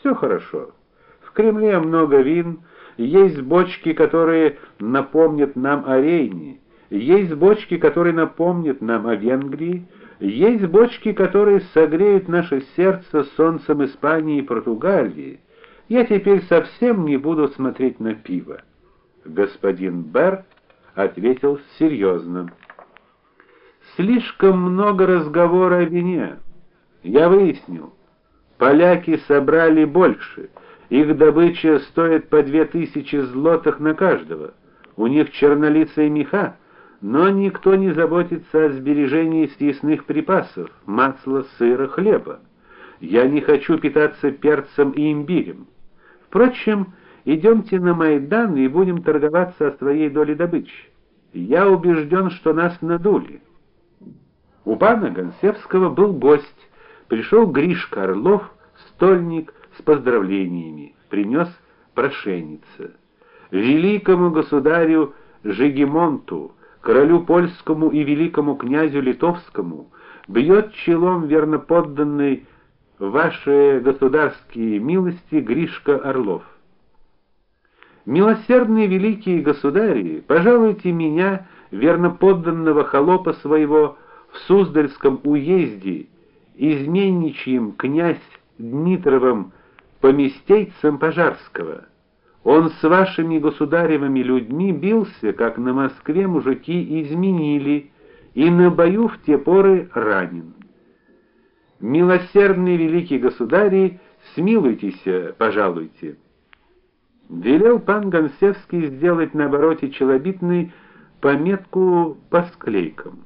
Все хорошо. В Кремле много вин, есть бочки, которые напомнят нам о Рейне, есть бочки, которые напомнят нам о Венгрии, есть бочки, которые согреют наше сердце солнцем Испании и Португалии. Я теперь совсем не буду смотреть на пиво. Господин Бер ответил серьезно. Слишком много разговора о вине. Я выяснил. Поляки собрали больше. Их добыча стоит по две тысячи злотых на каждого. У них чернолицые меха, но никто не заботится о сбережении съестных припасов: масла, сыра, хлеба. Я не хочу питаться перцем и имбирем. Впрочем, идемте на Майдан и будем торговаться о своей доле добычи. Я убежден, что нас надули. У пана Гонсевского был гость пришел Гришка Орлов, стольник с поздравлениями, принес прошеница. Великому государю Жигемонту, королю польскому и великому князю литовскому бьет челом верноподданный ваши государские милости Гришка Орлов. Милосердные великие государи, пожалуйте меня, верноподданного холопа своего, в Суздальском уезде изменничьим князь Дмитровым поместейцем Пожарского. Он с вашими государевыми людьми бился, как на Москве мужики изменили, и на бою в те поры ранен. Милосердный великий государи, смилуйтесь, пожалуйте. Велел пан Гонсевский сделать на обороте челобитной пометку по склейкам.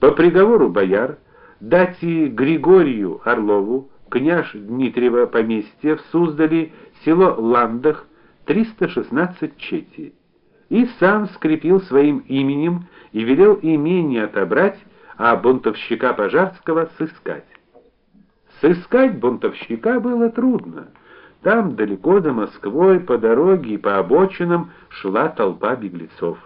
По приговору бояр дати Григорию Орлову, княж Дмитриева поместье в Суздале, село Ландах, 316 чети. И сам скрепил своим именем и велел имение отобрать, а бунтовщика Пожарского сыскать. Сыскать бунтовщика было трудно. Там далеко за Москвой по дороге и по обочинам шла толпа беглецов.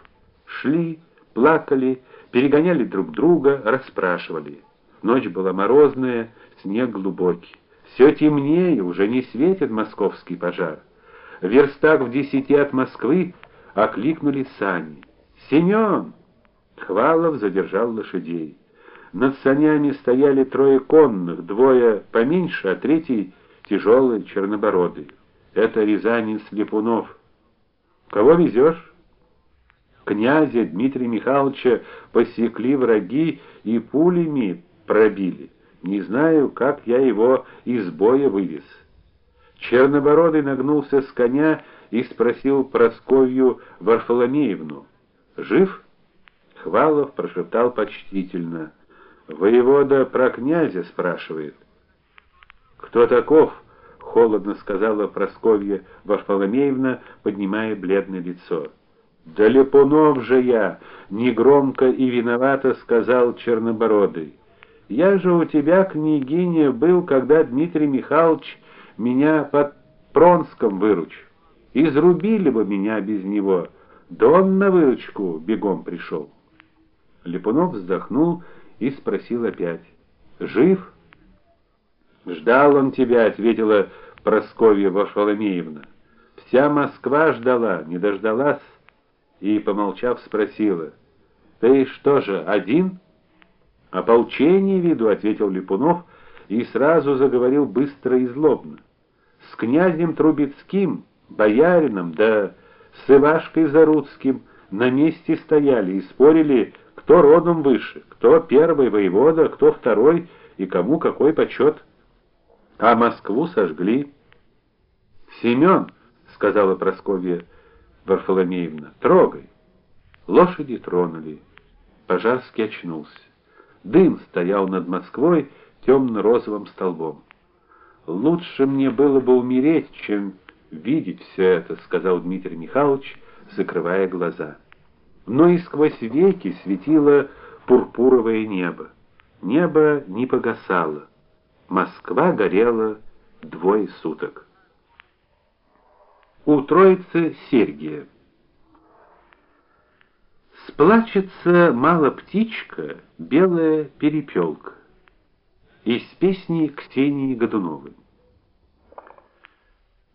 Шли, плакали, перегоняли друг друга, расспрашивали. Ночь была морозная, снег глубокий. Все темнее, уже не светит московский пожар. В верстах в десяти от Москвы окликнули сани. Семен! Хвалов задержал лошадей. Над санями стояли трое конных, двое поменьше, а третий тяжелый, чернобородый. Это рязанин Слепунов. Кого везешь? Князя Дмитрия Михайловича посекли враги и пулями пробили. Не знаю, как я его из боя вывез. Чернобородый нагнулся с коня и спросил Просковью Варфоломеевну: "Жив?" Хвалов прошептал почтительно: "Воевода про князя спрашивает". "Кто таков?" холодно сказала Просковья Варфоломеевна, поднимая бледное лицо. "Да Лепунов же я", негромко и виновато сказал Чернобородый. Я же у тебя, княгиня, был, когда Дмитрий Михайлович меня под Пронском выручил. Изрубили бы меня без него. Да он на выручку бегом пришел. Липунов вздохнул и спросил опять: "Жив?" "Ждал он тебя", ответила Просковья Варфоломеевна. "Вся Москва ждала, не дождалась" и, помолчав, спросила: "Ты что же, один?" Ополчение виду, ответил Липунов и сразу заговорил быстро и злобно. С князем Трубецким, боярином, да с Ивашкой Заруцким на месте стояли и спорили, кто родом выше, кто первый воевода, кто второй и кому какой почет. А Москву сожгли. Семен, сказала Просковья Варфоломеевна, трогай. Лошади тронули. Пожарский очнулся. Дым стоял над Москвой темно розовым столбом. Лучше мне было бы умереть, чем видеть все это, сказал Дмитрий Михайлович, закрывая глаза. Но и сквозь веки светило пурпуровое небо. Небо не погасало. Москва горела двое суток. У Троицы Сергия Сплачется мало птичка, белая перепелка. Из песни Ксении Годуновой.